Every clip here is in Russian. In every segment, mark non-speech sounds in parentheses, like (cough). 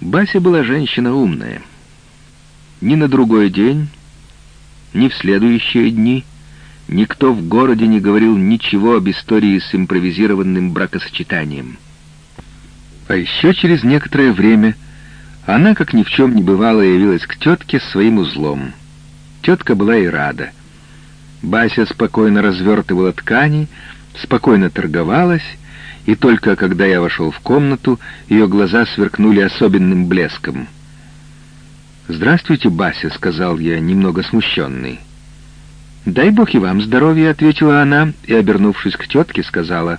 Бася была женщина умная. Ни на другой день, ни в следующие дни никто в городе не говорил ничего об истории с импровизированным бракосочетанием. А еще через некоторое время она, как ни в чем не бывало, явилась к тетке с своим узлом. Тетка была и рада. Бася спокойно развертывала ткани, спокойно торговалась, и только когда я вошел в комнату, ее глаза сверкнули особенным блеском. «Здравствуйте, Бася», — сказал я, немного смущенный. «Дай бог и вам здоровья», — ответила она, и, обернувшись к тетке, сказала,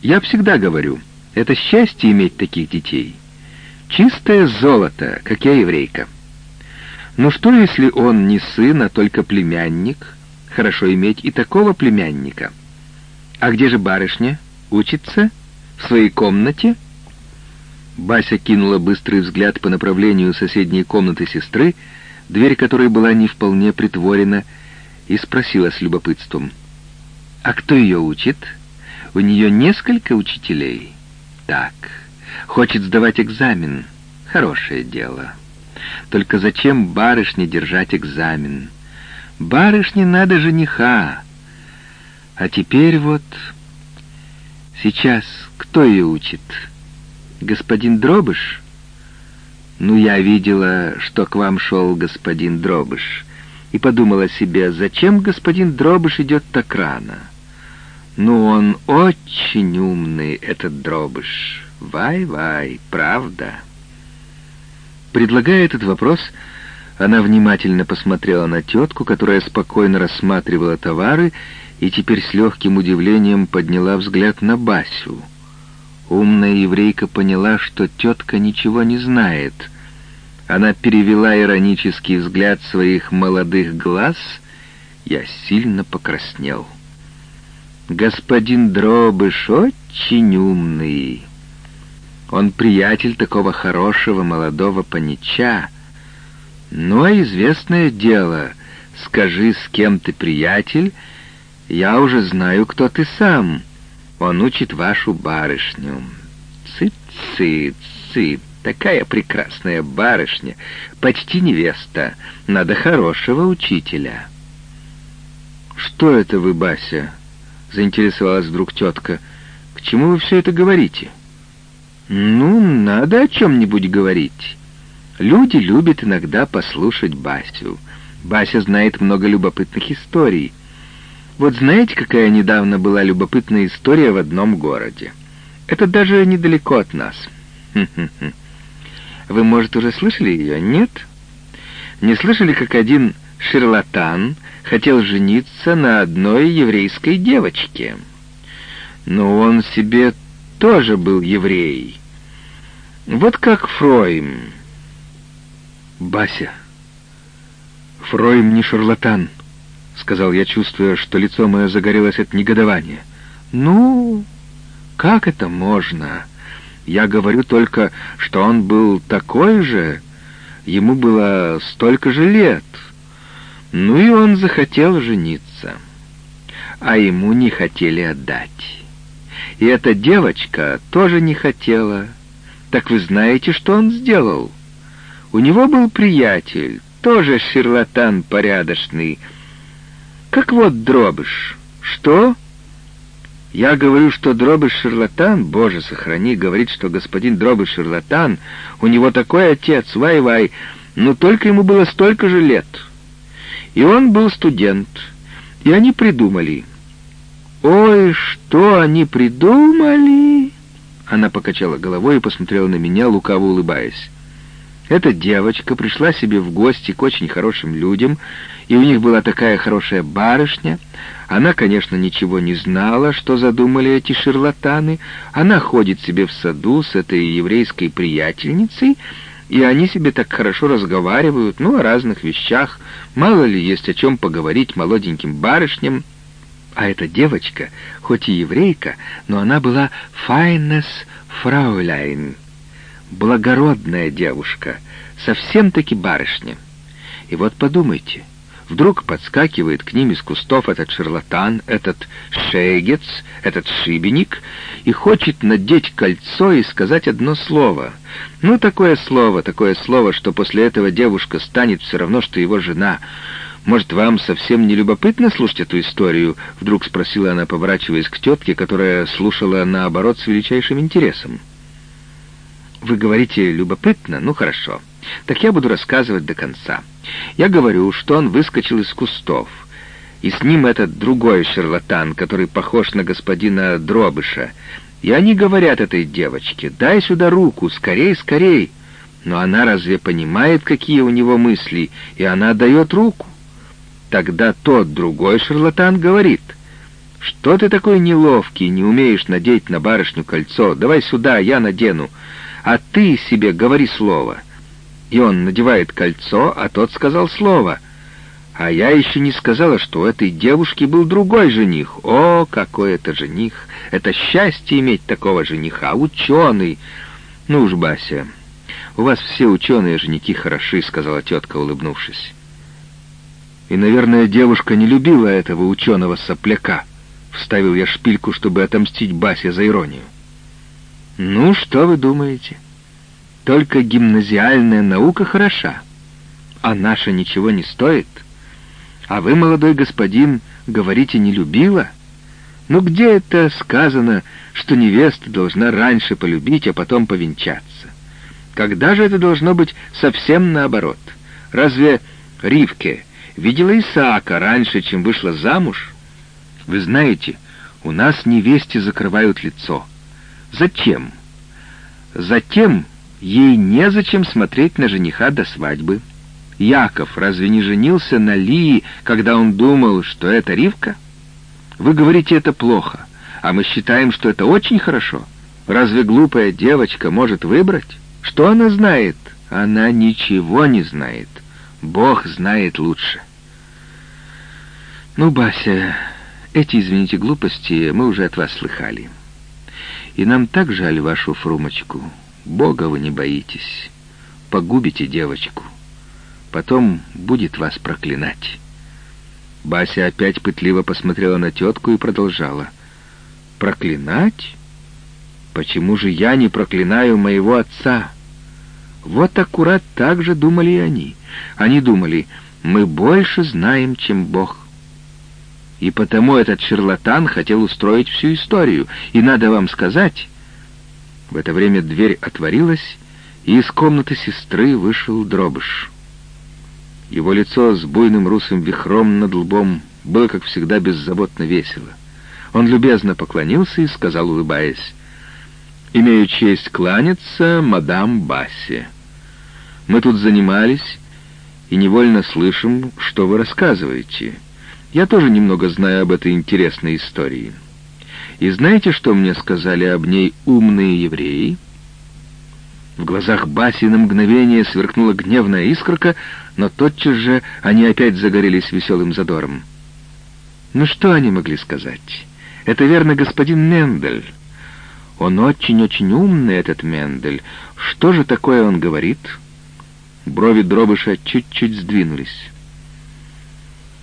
«Я всегда говорю, это счастье иметь таких детей. Чистое золото, как я еврейка. Но что, если он не сын, а только племянник? Хорошо иметь и такого племянника. А где же барышня?» Учится? В своей комнате?» Бася кинула быстрый взгляд по направлению соседней комнаты сестры, дверь которой была не вполне притворена, и спросила с любопытством. «А кто ее учит? У нее несколько учителей?» «Так, хочет сдавать экзамен. Хорошее дело. Только зачем барышне держать экзамен? Барышне надо жениха. А теперь вот Сейчас кто ее учит? Господин Дробыш? Ну, я видела, что к вам шел господин Дробыш, и подумала себе, зачем господин Дробыш идет так рано? Ну, он очень умный, этот Дробыш. Вай-вай, правда. Предлагая этот вопрос, она внимательно посмотрела на тетку, которая спокойно рассматривала товары и теперь с легким удивлением подняла взгляд на Басю. Умная еврейка поняла, что тетка ничего не знает. Она перевела иронический взгляд своих молодых глаз. Я сильно покраснел. «Господин Дробыш очень умный. Он приятель такого хорошего молодого панича. Ну, а известное дело, скажи, с кем ты приятель, я уже знаю, кто ты сам. Он учит вашу барышню. Цыц-цыц-цыц. Такая прекрасная барышня, почти невеста. Надо хорошего учителя. Что это вы, Бася? Заинтересовалась вдруг тетка. К чему вы все это говорите? Ну, надо о чем-нибудь говорить. Люди любят иногда послушать Басю. Бася знает много любопытных историй. Вот знаете, какая недавно была любопытная история в одном городе? Это даже недалеко от нас. (laughs) Вы, может, уже слышали ее, нет? Не слышали, как один шарлатан хотел жениться на одной еврейской девочке? Но он себе тоже был еврей. Вот как Фройм. Бася, Фройм не шарлатан. — сказал я, чувствуя, что лицо мое загорелось от негодования. «Ну, как это можно? Я говорю только, что он был такой же, ему было столько же лет. Ну и он захотел жениться, а ему не хотели отдать. И эта девочка тоже не хотела. Так вы знаете, что он сделал? У него был приятель, тоже шарлатан порядочный, как вот Дробыш. Что? Я говорю, что Дробыш шарлатан, боже сохрани, говорит, что господин Дробыш шарлатан, у него такой отец, вай-вай, но только ему было столько же лет. И он был студент, и они придумали. Ой, что они придумали? Она покачала головой и посмотрела на меня, лукаво улыбаясь. Эта девочка пришла себе в гости к очень хорошим людям, и у них была такая хорошая барышня. Она, конечно, ничего не знала, что задумали эти шарлатаны. Она ходит себе в саду с этой еврейской приятельницей, и они себе так хорошо разговаривают, ну, о разных вещах. Мало ли есть о чем поговорить молоденьким барышням. А эта девочка, хоть и еврейка, но она была «файнес фрауляйн», благородная девушка, совсем-таки барышня. И вот подумайте, Вдруг подскакивает к ним из кустов этот шарлатан, этот шейгец, этот шибеник и хочет надеть кольцо и сказать одно слово. Ну, такое слово, такое слово, что после этого девушка станет все равно, что его жена. Может, вам совсем не любопытно слушать эту историю? Вдруг спросила она, поворачиваясь к тетке, которая слушала наоборот с величайшим интересом. Вы говорите «любопытно»? Ну, хорошо. Так я буду рассказывать до конца. Я говорю, что он выскочил из кустов, и с ним этот другой шарлатан, который похож на господина Дробыша. И они говорят этой девочке, дай сюда руку, скорей, скорей. Но она разве понимает, какие у него мысли, и она дает руку? Тогда тот другой шарлатан говорит, что ты такой неловкий, не умеешь надеть на барышню кольцо, давай сюда, я надену, а ты себе говори слово — и он надевает кольцо, а тот сказал слово. А я еще не сказала, что у этой девушки был другой жених. О, какой это жених! Это счастье иметь такого жениха, ученый. Ну уж, Бася, у вас все ученые женихи хороши, сказала тетка, улыбнувшись. И, наверное, девушка не любила этого ученого сопляка. Вставил я шпильку, чтобы отомстить Басе за иронию. Ну, что вы думаете? — только гимназиальная наука хороша, а наша ничего не стоит. А вы, молодой господин, говорите, не любила? Ну где это сказано, что невеста должна раньше полюбить, а потом повенчаться? Когда же это должно быть совсем наоборот? Разве Ривке видела Исаака раньше, чем вышла замуж? Вы знаете, у нас невесте закрывают лицо. Зачем? Затем, Ей незачем смотреть на жениха до свадьбы. Яков разве не женился на Лии, когда он думал, что это Ривка? Вы говорите, это плохо, а мы считаем, что это очень хорошо. Разве глупая девочка может выбрать? Что она знает? Она ничего не знает. Бог знает лучше. Ну, Бася, эти, извините, глупости мы уже от вас слыхали. И нам так жаль вашу Фрумочку. Бога вы не боитесь. Погубите девочку. Потом будет вас проклинать. Бася опять пытливо посмотрела на тетку и продолжала. «Проклинать? Почему же я не проклинаю моего отца?» Вот аккурат так же думали и они. Они думали, мы больше знаем, чем Бог. И потому этот шарлатан хотел устроить всю историю. И надо вам сказать, в это время дверь отворилась, и из комнаты сестры вышел дробыш. Его лицо с буйным русым вихром над лбом было, как всегда, беззаботно весело. Он любезно поклонился и сказал, улыбаясь, «Имею честь кланяться мадам Бассе. Мы тут занимались и невольно слышим, что вы рассказываете. Я тоже немного знаю об этой интересной истории». И знаете, что мне сказали об ней умные евреи? В глазах Баси на мгновение сверкнула гневная искорка, но тотчас же они опять загорелись веселым задором. Ну что они могли сказать? Это верно господин Мендель. Он очень-очень умный, этот Мендель. Что же такое он говорит? Брови дробыша чуть-чуть сдвинулись.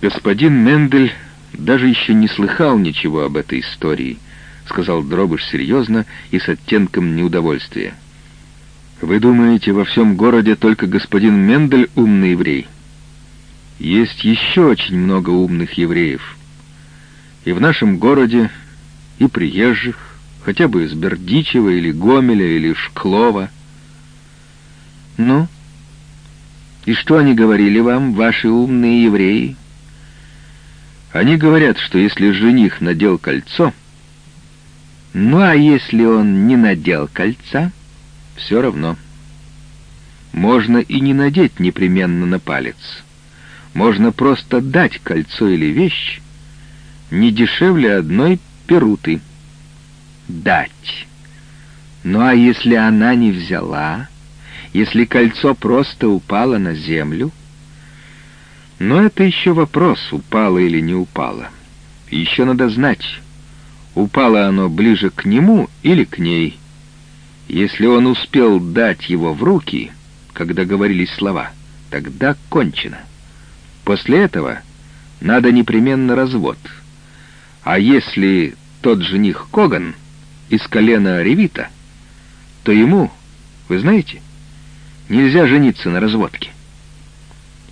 Господин Мендель даже еще не слыхал ничего об этой истории —— сказал Дробыш серьезно и с оттенком неудовольствия. «Вы думаете, во всем городе только господин Мендель умный еврей? Есть еще очень много умных евреев. И в нашем городе, и приезжих, хотя бы из Бердичева или Гомеля или Шклова. Ну, и что они говорили вам, ваши умные евреи? Они говорят, что если жених надел кольцо, ну а если он не надел кольца, все равно. Можно и не надеть непременно на палец. Можно просто дать кольцо или вещь, не дешевле одной перуты. Дать. Ну а если она не взяла, если кольцо просто упало на землю, но это еще вопрос, упало или не упало. Еще надо знать, упало оно ближе к нему или к ней. Если он успел дать его в руки, когда говорились слова, тогда кончено. После этого надо непременно развод. А если тот жених Коган из колена Ревита, то ему, вы знаете, нельзя жениться на разводке.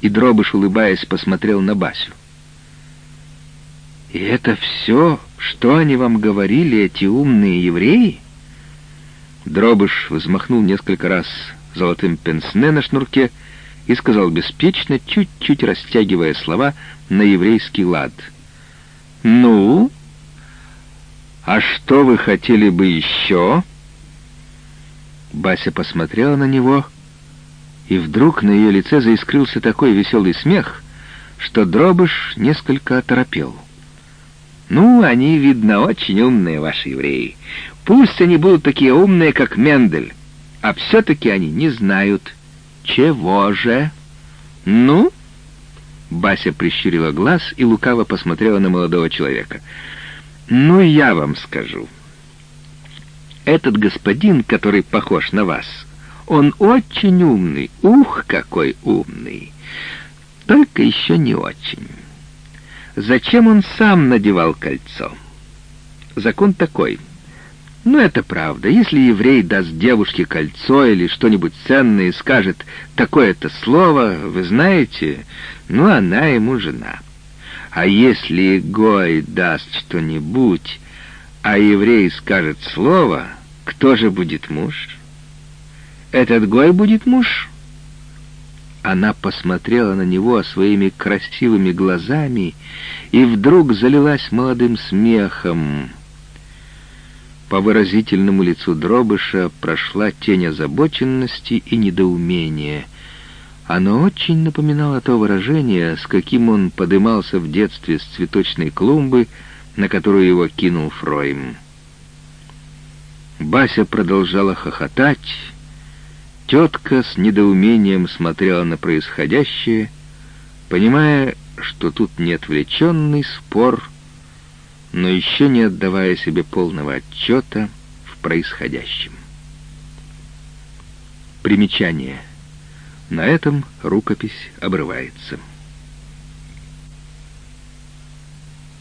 И Дробыш, улыбаясь, посмотрел на Басю. «И это все, что они вам говорили, эти умные евреи?» Дробыш взмахнул несколько раз золотым пенсне на шнурке и сказал беспечно, чуть-чуть растягивая слова на еврейский лад. «Ну, а что вы хотели бы еще?» Бася посмотрела на него, и вдруг на ее лице заискрился такой веселый смех, что Дробыш несколько оторопел. «Ну, они, видно, очень умные, ваши евреи. Пусть они будут такие умные, как Мендель, а все-таки они не знают, чего же. Ну?» Бася прищурила глаз и лукаво посмотрела на молодого человека. «Ну, я вам скажу. Этот господин, который похож на вас, он очень умный. Ух, какой умный! Только еще не очень». Зачем он сам надевал кольцо? Закон такой. Ну, это правда. Если еврей даст девушке кольцо или что-нибудь ценное и скажет такое-то слово, вы знаете, ну, она ему жена. А если Гой даст что-нибудь, а еврей скажет слово, кто же будет муж? Этот Гой будет муж? Она посмотрела на него своими красивыми глазами и вдруг залилась молодым смехом. По выразительному лицу Дробыша прошла тень озабоченности и недоумения. Оно очень напоминало то выражение, с каким он подымался в детстве с цветочной клумбы, на которую его кинул Фройм. Бася продолжала хохотать, Тетка с недоумением смотрела на происходящее, понимая, что тут не отвлеченный спор, но еще не отдавая себе полного отчета в происходящем. Примечание. На этом рукопись обрывается.